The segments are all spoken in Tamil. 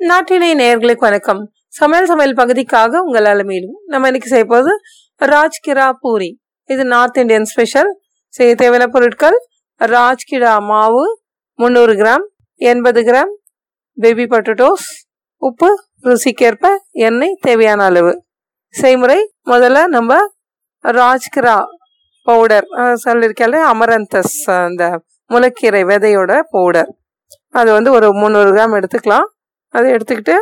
நாட்டினை நேர்களுக்கு வணக்கம். சமையல் சமையல் பகுதிக்காக உங்கள் அலமையிலும் நம்ம இன்னைக்கு செய்ய போது ராஜ்கிரா பூரி. இது நார்த் இந்தியன் ஸ்பெஷல். செய்ய தேவையான பொருட்கள் ராஜ்கிரா மாவு முந்நூறு கிராம் எண்பது கிராம் பேபி பொட்டட்டோஸ் உப்பு ருசிக்கேற்ப எண்ணெய் தேவையான அளவு. செய்முறை முதல்ல நம்ம ராஜ்கிரா பவுடர் சொல்லியிருக்கல அமரந்தஸ் அந்த முளைக்கீரை விதையோட பவுடர் அது வந்து ஒரு முந்நூறு கிராம் எடுத்துக்கலாம். எடுத்துக்கிட்டு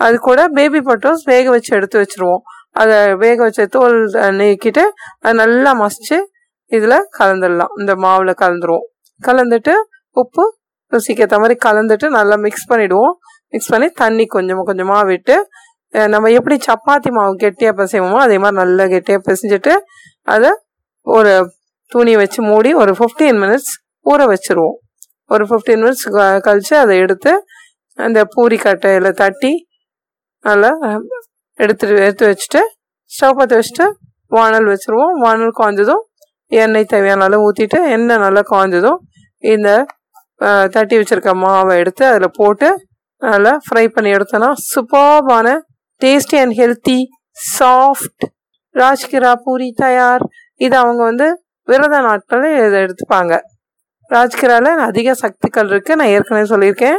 அது கூட பேபி பொட்டோஸ் வேக வச்சு எடுத்து வச்சுருவோம். அதை வேக வச்ச தோல் நீக்கிட்டு அதை நல்லா மசிச்சு இதில் கலந்துடலாம். இந்த மாவில் கலந்துருவோம். கலந்துட்டு உப்பு ருசிக்கு ஏற்ற மாதிரி கலந்துட்டு நல்லா மிக்ஸ் பண்ணிவிடுவோம் மிக்ஸ் பண்ணி தண்ணி கொஞ்சமாக கொஞ்சமாக விட்டு நம்ம எப்படி சப்பாத்தி மாவு கெட்டியாக பிசைவோமோ அதே மாதிரி நல்லா கெட்டியாக பிசைஞ்சிட்டு அதை ஒரு துணி வச்சு மூடி ஒரு ஃபிஃப்டீன் மினிட்ஸ் ஊற வச்சுருவோம். ஒரு ஃபிஃப்டீன் மினிட்ஸ் கழித்து அதை எடுத்து அந்த பூரி கட்டையில் தட்டி நல்லா எடுத்துட்டு எடுத்து வச்சுட்டு ஸ்டவ் பற்ற வச்சுட்டு வானல் வச்சுருவோம். வானல் காய்ஞ்சதும் எண்ணெய் தேவையான அளவு ஊற்றிட்டு எண்ணெய் நல்லா காய்ஞ்சதும் இந்த தட்டி வச்சுருக்க மாவை எடுத்து அதில் போட்டு நல்லா ஃப்ரை பண்ணி எடுத்தோன்னா சூப்பர்பான tasty and healthy soft rajgira puri தயார். இது அவங்க வந்து விரத நாட்களில் இதை எடுத்துப்பாங்க. ராஜ்கிராவில் அதிக சக்திகள் இருக்குது நான் ஏற்கனவே சொல்லியிருக்கேன்.